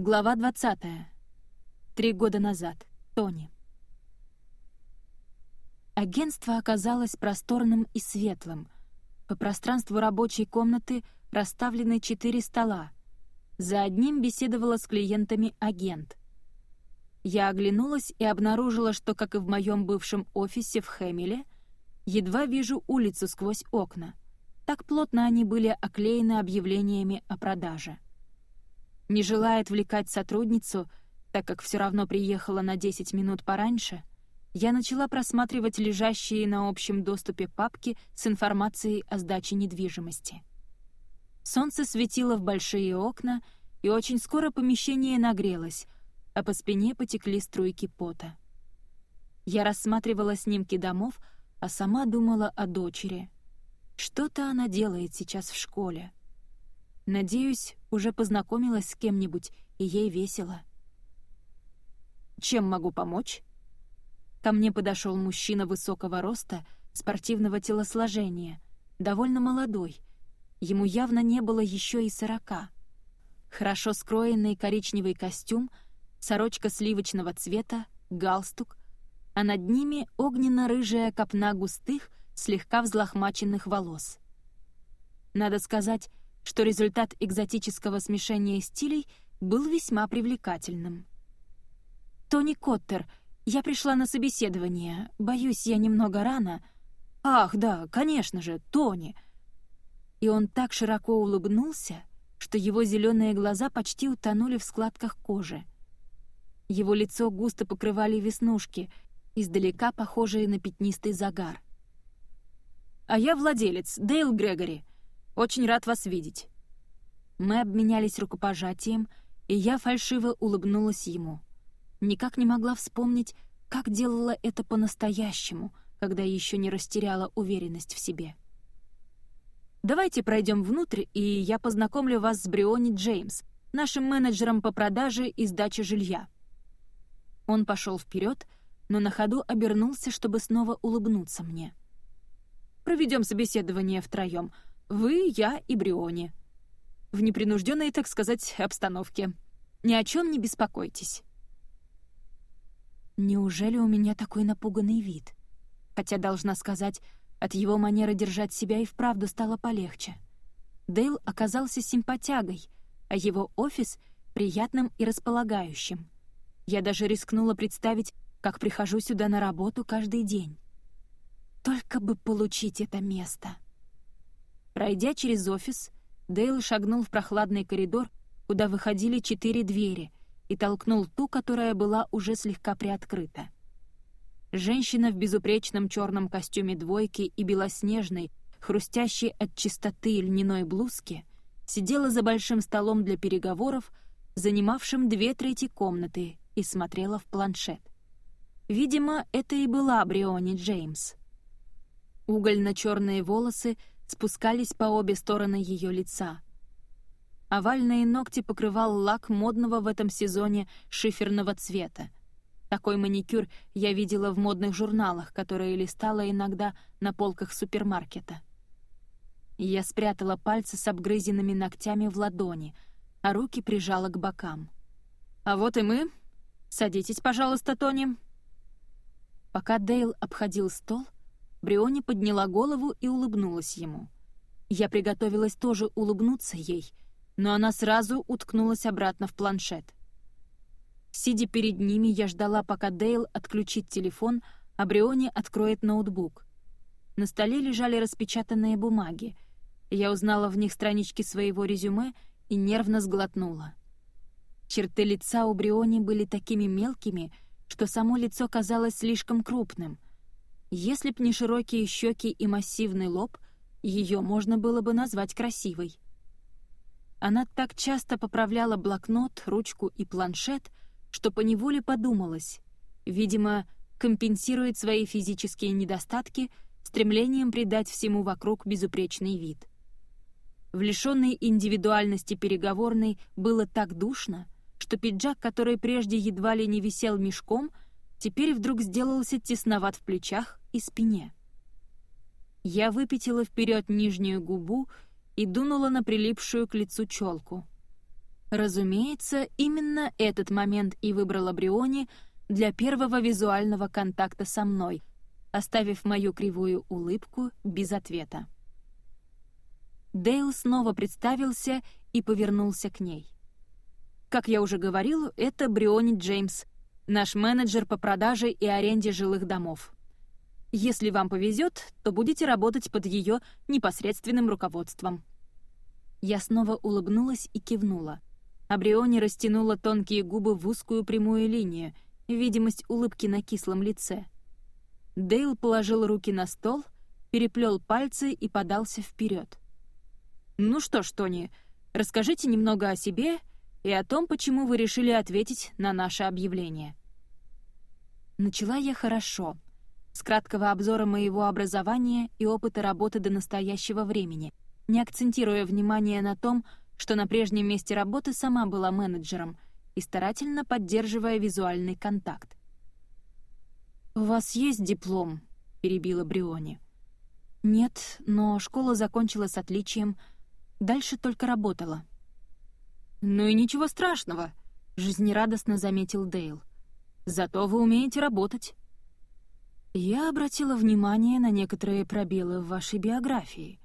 Глава 20. Три года назад. Тони. Агентство оказалось просторным и светлым. По пространству рабочей комнаты расставлены четыре стола. За одним беседовала с клиентами агент. Я оглянулась и обнаружила, что, как и в моем бывшем офисе в Хэмиле, едва вижу улицу сквозь окна. Так плотно они были оклеены объявлениями о продаже. Не желая отвлекать сотрудницу, так как все равно приехала на 10 минут пораньше, я начала просматривать лежащие на общем доступе папки с информацией о сдаче недвижимости. Солнце светило в большие окна, и очень скоро помещение нагрелось, а по спине потекли струйки пота. Я рассматривала снимки домов, а сама думала о дочери. Что-то она делает сейчас в школе. Надеюсь, уже познакомилась с кем-нибудь, и ей весело. «Чем могу помочь?» Ко мне подошел мужчина высокого роста, спортивного телосложения, довольно молодой. Ему явно не было еще и сорока. Хорошо скроенный коричневый костюм, сорочка сливочного цвета, галстук, а над ними огненно-рыжая копна густых, слегка взлохмаченных волос. Надо сказать, что результат экзотического смешения стилей был весьма привлекательным. «Тони Коттер, я пришла на собеседование. Боюсь, я немного рано». «Ах, да, конечно же, Тони!» И он так широко улыбнулся, что его зеленые глаза почти утонули в складках кожи. Его лицо густо покрывали веснушки, издалека похожие на пятнистый загар. «А я владелец, Дейл Грегори. Очень рад вас видеть». Мы обменялись рукопожатием, и я фальшиво улыбнулась ему. Никак не могла вспомнить, как делала это по-настоящему, когда еще не растеряла уверенность в себе. «Давайте пройдем внутрь, и я познакомлю вас с Бриони Джеймс, нашим менеджером по продаже и сдаче жилья». Он пошел вперед, но на ходу обернулся, чтобы снова улыбнуться мне. «Проведем собеседование втроем», вы, я и Бриони. В непринужденной, так сказать, обстановке. Ни о чем не беспокойтесь. Неужели у меня такой напуганный вид? Хотя, должна сказать, от его манеры держать себя и вправду стало полегче. Дейл оказался симпатягой, а его офис — приятным и располагающим. Я даже рискнула представить, как прихожу сюда на работу каждый день. Только бы получить это место. Пройдя через офис, Дейл шагнул в прохладный коридор, куда выходили четыре двери, и толкнул ту, которая была уже слегка приоткрыта. Женщина в безупречном черном костюме двойки и белоснежной, хрустящей от чистоты льняной блузки, сидела за большим столом для переговоров, занимавшим две трети комнаты, и смотрела в планшет. Видимо, это и была Бриони Джеймс. Угольно-черные волосы спускались по обе стороны ее лица. Овальные ногти покрывал лак модного в этом сезоне шиферного цвета. Такой маникюр я видела в модных журналах, которые листала иногда на полках супермаркета. Я спрятала пальцы с обгрызенными ногтями в ладони, а руки прижала к бокам. «А вот и мы. Садитесь, пожалуйста, Тони». Пока Дейл обходил стол, Бриони подняла голову и улыбнулась ему. Я приготовилась тоже улыбнуться ей, но она сразу уткнулась обратно в планшет. Сидя перед ними, я ждала, пока Дейл отключит телефон, а Бриони откроет ноутбук. На столе лежали распечатанные бумаги. Я узнала в них странички своего резюме и нервно сглотнула. Черты лица у Бриони были такими мелкими, что само лицо казалось слишком крупным — если б не широкие щеки и массивный лоб, ее можно было бы назвать красивой. Она так часто поправляла блокнот, ручку и планшет, что поневоле подумалась. Видимо, компенсирует свои физические недостатки стремлением придать всему вокруг безупречный вид. В лишенной индивидуальности переговорной было так душно, что пиджак, который прежде едва ли не висел мешком, теперь вдруг сделался тесноват в плечах и спине. Я выпятила вперед нижнюю губу и дунула на прилипшую к лицу челку. Разумеется, именно этот момент и выбрала Бриони для первого визуального контакта со мной, оставив мою кривую улыбку без ответа. Дейл снова представился и повернулся к ней. Как я уже говорил, это Бриони Джеймс, наш менеджер по продаже и аренде жилых домов. Если вам повезет, то будете работать под ее непосредственным руководством. Я снова улыбнулась и кивнула. А Бриони растянула тонкие губы в узкую прямую линию, видимость улыбки на кислом лице. Дейл положил руки на стол, переплел пальцы и подался вперед. «Ну что ж, Тони, расскажите немного о себе и о том, почему вы решили ответить на наше объявление». Начала я хорошо, с краткого обзора моего образования и опыта работы до настоящего времени, не акцентируя внимание на том, что на прежнем месте работы сама была менеджером и старательно поддерживая визуальный контакт. «У вас есть диплом?» — перебила Бриони. «Нет, но школу закончила с отличием. Дальше только работала». «Ну и ничего страшного», — жизнерадостно заметил Дейл. «Зато вы умеете работать». «Я обратила внимание на некоторые пробелы в вашей биографии».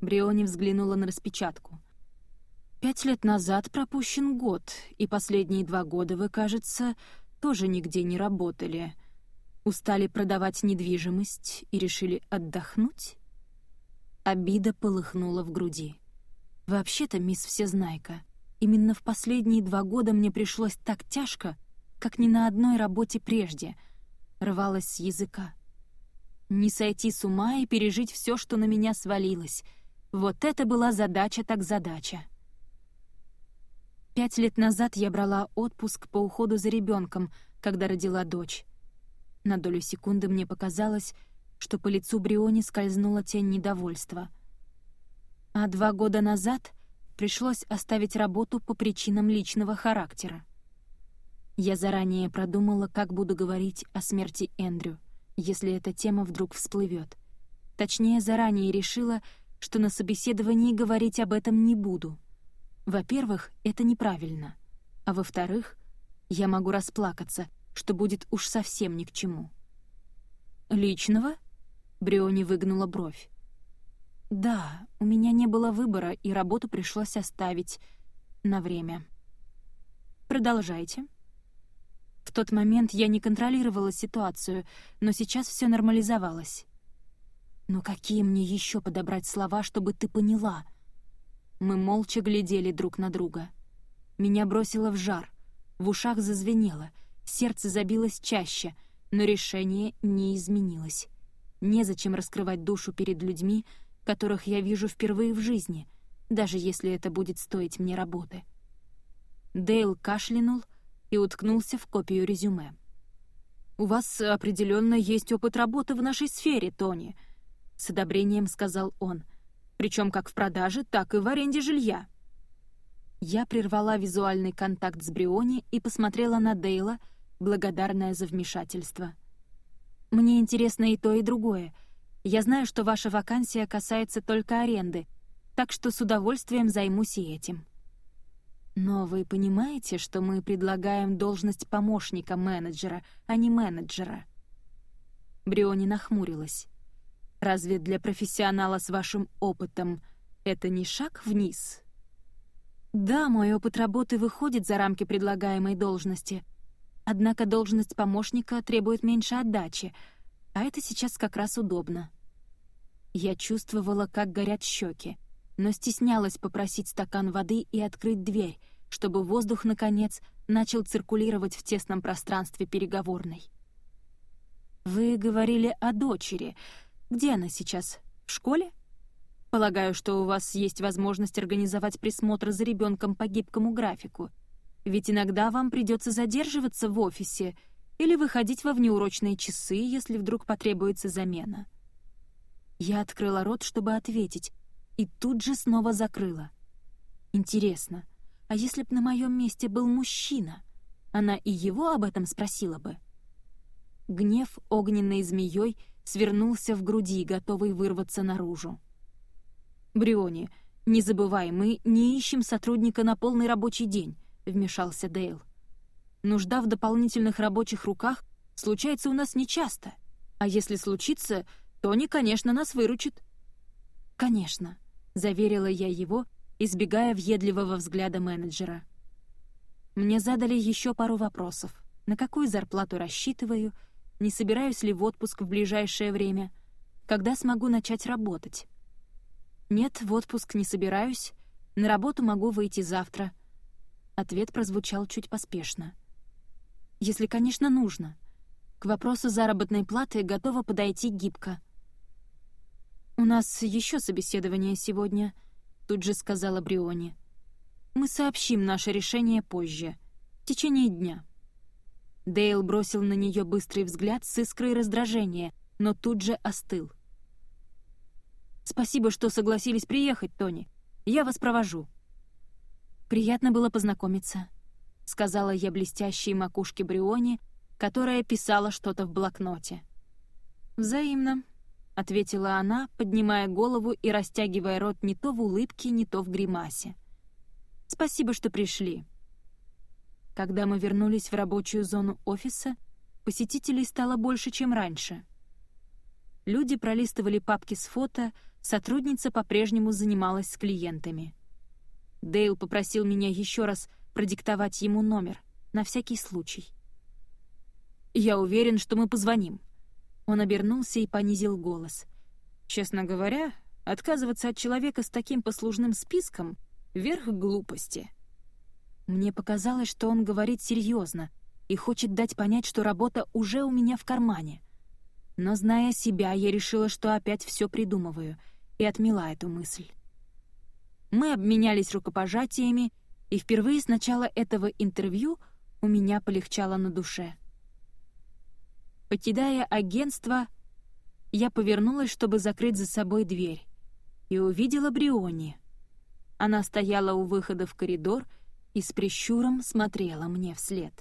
Бриони взглянула на распечатку. Пять лет назад пропущен год, и последние два года вы, кажется, тоже нигде не работали. Устали продавать недвижимость и решили отдохнуть? Обида полыхнула в груди. Вообще-то, мисс Всезнайка, именно в последние два года мне пришлось так тяжко, как ни на одной работе прежде. Рвалась с языка. Не сойти с ума и пережить все, что на меня свалилось. Вот это была задача так задача. Пять лет назад я брала отпуск по уходу за ребенком, когда родила дочь. На долю секунды мне показалось, что по лицу Бриони скользнула тень недовольства. А два года назад пришлось оставить работу по причинам личного характера. Я заранее продумала, как буду говорить о смерти Эндрю, если эта тема вдруг всплывет. Точнее, заранее решила, что на собеседовании говорить об этом не буду — во-первых, это неправильно. А во-вторых, я могу расплакаться, что будет уж совсем ни к чему. «Личного?» — Бриони выгнула бровь. «Да, у меня не было выбора, и работу пришлось оставить на время. Продолжайте». В тот момент я не контролировала ситуацию, но сейчас все нормализовалось. «Но какие мне еще подобрать слова, чтобы ты поняла?» Мы молча глядели друг на друга. Меня бросило в жар, в ушах зазвенело, сердце забилось чаще, но решение не изменилось. Незачем раскрывать душу перед людьми, которых я вижу впервые в жизни, даже если это будет стоить мне работы. Дейл кашлянул и уткнулся в копию резюме. «У вас определенно есть опыт работы в нашей сфере, Тони», — с одобрением сказал он — причем как в продаже, так и в аренде жилья. Я прервала визуальный контакт с Бриони и посмотрела на Дейла, благодарная за вмешательство. «Мне интересно и то, и другое. Я знаю, что ваша вакансия касается только аренды, так что с удовольствием займусь и этим». «Но вы понимаете, что мы предлагаем должность помощника менеджера, а не менеджера?» Бриони нахмурилась. Разве для профессионала с вашим опытом это не шаг вниз? Да, мой опыт работы выходит за рамки предлагаемой должности. Однако должность помощника требует меньше отдачи, а это сейчас как раз удобно. Я чувствовала, как горят щеки, но стеснялась попросить стакан воды и открыть дверь, чтобы воздух, наконец, начал циркулировать в тесном пространстве переговорной. «Вы говорили о дочери», где она сейчас? В школе? Полагаю, что у вас есть возможность организовать присмотр за ребенком по гибкому графику. Ведь иногда вам придется задерживаться в офисе или выходить во внеурочные часы, если вдруг потребуется замена. Я открыла рот, чтобы ответить, и тут же снова закрыла. Интересно, а если б на моем месте был мужчина, она и его об этом спросила бы? Гнев огненной змеей свернулся в груди, готовый вырваться наружу. «Бриони, «Не забывай, мы не ищем сотрудника на полный рабочий день», — вмешался Дейл. «Нужда в дополнительных рабочих руках случается у нас нечасто, а если случится, Тони, конечно, нас выручит». «Конечно», — заверила я его, избегая въедливого взгляда менеджера. Мне задали еще пару вопросов. На какую зарплату рассчитываю, не собираюсь ли в отпуск в ближайшее время, когда смогу начать работать. «Нет, в отпуск не собираюсь, на работу могу выйти завтра». Ответ прозвучал чуть поспешно. «Если, конечно, нужно. К вопросу заработной платы готова подойти гибко». «У нас еще собеседование сегодня», — тут же сказала Бриони. «Мы сообщим наше решение позже, в течение дня». Дейл бросил на нее быстрый взгляд с искрой раздражения, но тут же остыл. «Спасибо, что согласились приехать, Тони. Я вас провожу». «Приятно было познакомиться», — сказала я блестящей макушке Бриони, которая писала что-то в блокноте. «Взаимно», — ответила она, поднимая голову и растягивая рот не то в улыбке, не то в гримасе. «Спасибо, что пришли». Когда мы вернулись в рабочую зону офиса, посетителей стало больше, чем раньше. Люди пролистывали папки с фото, сотрудница по-прежнему занималась с клиентами. Дейл попросил меня еще раз продиктовать ему номер, на всякий случай. «Я уверен, что мы позвоним», он обернулся и понизил голос. «Честно говоря, отказываться от человека с таким послужным списком — верх глупости». Мне показалось, что он говорит серьезно и хочет дать понять, что работа уже у меня в кармане. Но, зная себя, я решила, что опять все придумываю, и отмела эту мысль. Мы обменялись рукопожатиями, и впервые с начала этого интервью у меня полегчало на душе. Покидая агентство, я повернулась, чтобы закрыть за собой дверь, и увидела Бриони. Она стояла у выхода в коридор и с прищуром смотрела мне вслед.